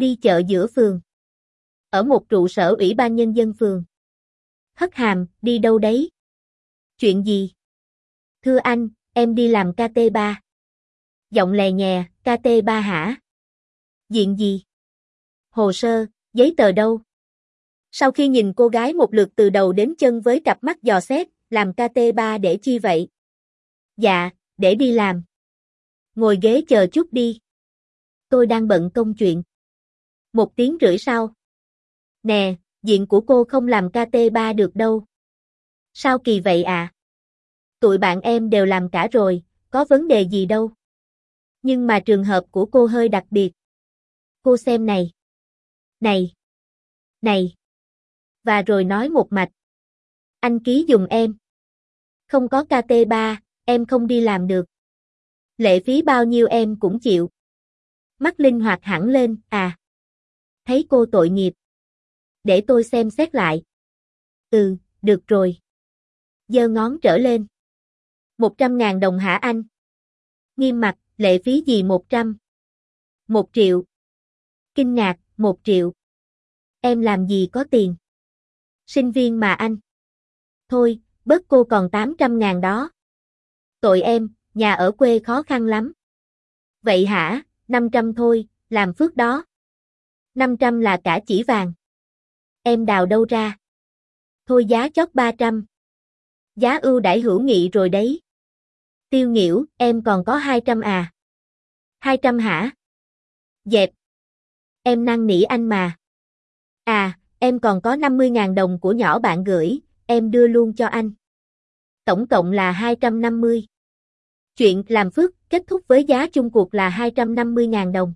Đi chợ giữa phường. Ở một trụ sở ủy ban nhân dân phường. Hất hàm, đi đâu đấy? Chuyện gì? Thưa anh, em đi làm KT3. Giọng lè nhè, KT3 hả? Diện gì? Hồ sơ, giấy tờ đâu? Sau khi nhìn cô gái một lượt từ đầu đến chân với cặp mắt dò xét, làm KT3 để chi vậy? Dạ, để đi làm. Ngồi ghế chờ chút đi. Tôi đang bận công chuyện. Một tiếng rưỡi sau. Nè, diện của cô không làm KT3 được đâu. Sao kỳ vậy à? Tụi bạn em đều làm cả rồi, có vấn đề gì đâu. Nhưng mà trường hợp của cô hơi đặc biệt. Cô xem này. Này. Này. Và rồi nói một mạch. Anh ký dùng em. Không có KT3, em không đi làm được. Lệ phí bao nhiêu em cũng chịu. Mắt linh hoạt hẳn lên, à. Thấy cô tội nghiệp. Để tôi xem xét lại. Ừ, được rồi. Giơ ngón trở lên. 100.000 đồng hả anh? Nghiêm mặt, lệ phí gì 100? 1 triệu. Kinh ngạc, 1 triệu. Em làm gì có tiền? Sinh viên mà anh. Thôi, bớt cô còn 800.000 đó. Tội em, nhà ở quê khó khăn lắm. Vậy hả, 500 thôi, làm phước đó. 500 là cả chỉ vàng. Em đào đâu ra? Thôi giá chót 300. Giá ưu đãi hữu nghị rồi đấy. Tiêu Nghiễu, em còn có 200 à? 200 hả? Dẹp. Em năn nỉ anh mà. À, em còn có 50.000 đồng của nhỏ bạn gửi, em đưa luôn cho anh. Tổng cộng là 250. Chuyện làm phước kết thúc với giá chung cuộc là 250.000 đồng.